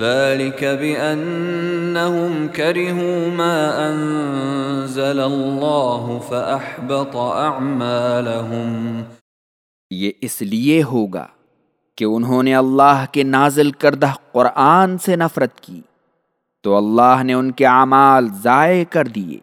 ذلك بأنهم كرهوا ما أنزل الله فأحبط أعمالهم. یہ اس لیے ہوگا کہ انہوں نے اللہ کے نازل کردہ قرآن سے نفرت کی تو اللہ نے ان کے اعمال ضائع کر دیے۔